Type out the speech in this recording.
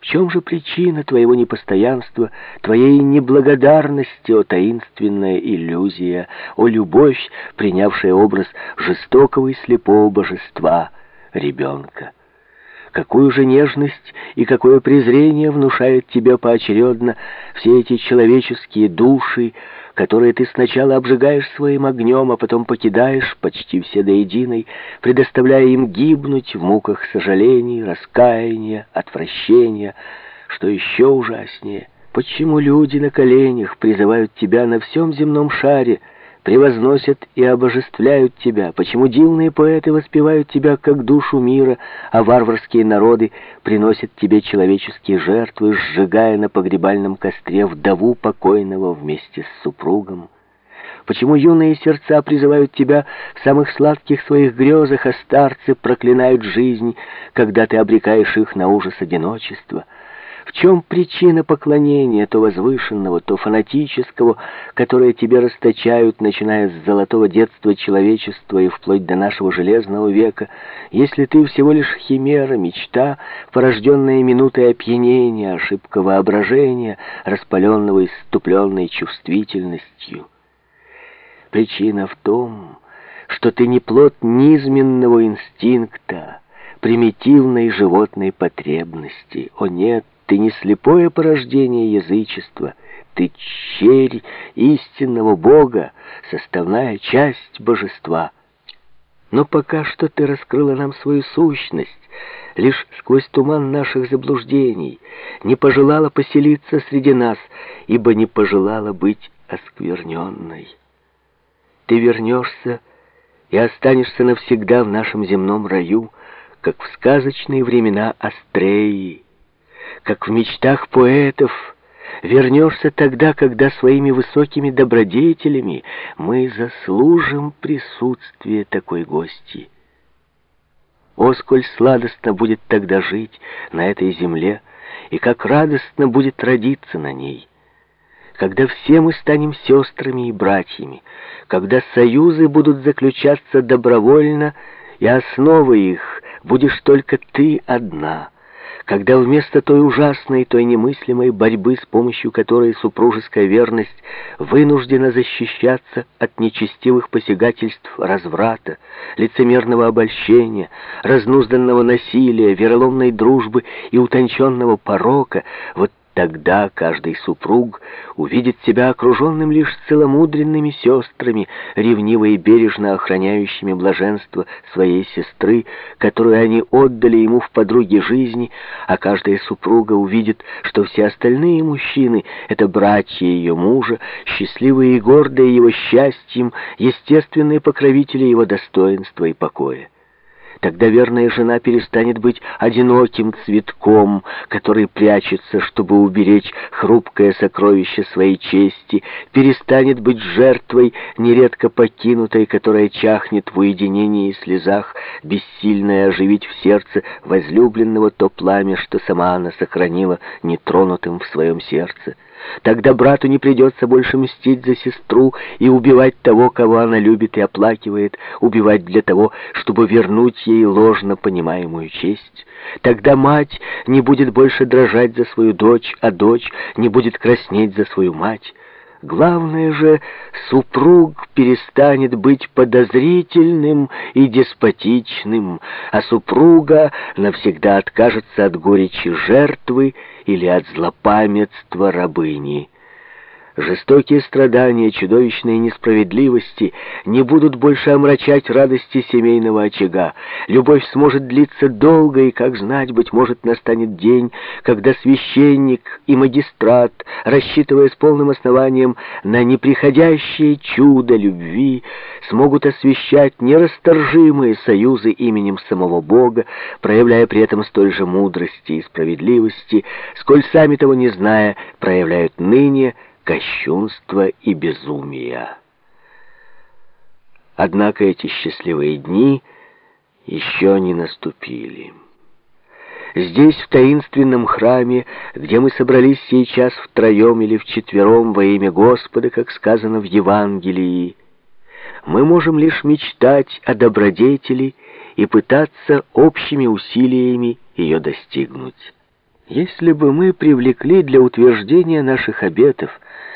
В чем же причина твоего непостоянства, твоей неблагодарности, о таинственная иллюзия, о любовь, принявшая образ жестокого и слепого божества, ребенка? Какую же нежность и какое презрение внушают тебе поочередно все эти человеческие души, которые ты сначала обжигаешь своим огнем, а потом покидаешь почти все до единой, предоставляя им гибнуть в муках сожалений, раскаяния, отвращения, что еще ужаснее. Почему люди на коленях призывают тебя на всем земном шаре, превозносят и обожествляют тебя? Почему дивные поэты воспевают тебя как душу мира, а варварские народы приносят тебе человеческие жертвы, сжигая на погребальном костре вдову покойного вместе с супругом? Почему юные сердца призывают тебя в самых сладких своих грезах, а старцы проклинают жизнь, когда ты обрекаешь их на ужас одиночества? В чем причина поклонения, то возвышенного, то фанатического, которое тебе расточают, начиная с золотого детства человечества и вплоть до нашего железного века, если ты всего лишь химера, мечта, порожденная минутой опьянения, ошибка воображения, распаленного иступленной чувствительностью? Причина в том, что ты не плод низменного инстинкта, примитивной животной потребности. О нет, ты не слепое порождение язычества, ты черь истинного Бога, составная часть божества. Но пока что ты раскрыла нам свою сущность, лишь сквозь туман наших заблуждений, не пожелала поселиться среди нас, ибо не пожелала быть оскверненной. Ты вернешься и останешься навсегда в нашем земном раю, как в сказочные времена Астреи, как в мечтах поэтов, вернешься тогда, когда своими высокими добродетелями мы заслужим присутствие такой гости. О, сколь сладостно будет тогда жить на этой земле, и как радостно будет родиться на ней, когда все мы станем сестрами и братьями, когда союзы будут заключаться добровольно, и основой их будешь только ты одна — когда вместо той ужасной, той немыслимой борьбы, с помощью которой супружеская верность вынуждена защищаться от нечестивых посягательств разврата, лицемерного обольщения, разнузданного насилия, вероломной дружбы и утонченного порока, вот Тогда каждый супруг увидит себя окруженным лишь целомудренными сестрами, ревниво и бережно охраняющими блаженство своей сестры, которую они отдали ему в подруге жизни, а каждая супруга увидит, что все остальные мужчины — это братья ее мужа, счастливые и гордые его счастьем, естественные покровители его достоинства и покоя. Тогда верная жена перестанет быть одиноким цветком, который прячется, чтобы уберечь хрупкое сокровище своей чести, перестанет быть жертвой, нередко покинутой, которая чахнет в уединении и слезах, бессильная оживить в сердце возлюбленного то пламя, что сама она сохранила нетронутым в своем сердце. Тогда брату не придется больше мстить за сестру и убивать того, кого она любит и оплакивает, убивать для того, чтобы вернуть ей ложно понимаемую честь. Тогда мать не будет больше дрожать за свою дочь, а дочь не будет краснеть за свою мать. Главное же, супруг перестанет быть подозрительным и деспотичным, а супруга навсегда откажется от горечи жертвы или от злопамятства рабыни. Жестокие страдания, чудовищные несправедливости не будут больше омрачать радости семейного очага. Любовь сможет длиться долго, и, как знать, быть может, настанет день, когда священник и магистрат, рассчитывая с полным основанием на неприходящее чудо любви, смогут освещать нерасторжимые союзы именем самого Бога, проявляя при этом столь же мудрости и справедливости, сколь сами того не зная, проявляют ныне, кощунства и безумия. Однако эти счастливые дни еще не наступили. Здесь, в таинственном храме, где мы собрались сейчас втроем или вчетвером во имя Господа, как сказано в Евангелии, мы можем лишь мечтать о добродетели и пытаться общими усилиями ее достигнуть. Если бы мы привлекли для утверждения наших обетов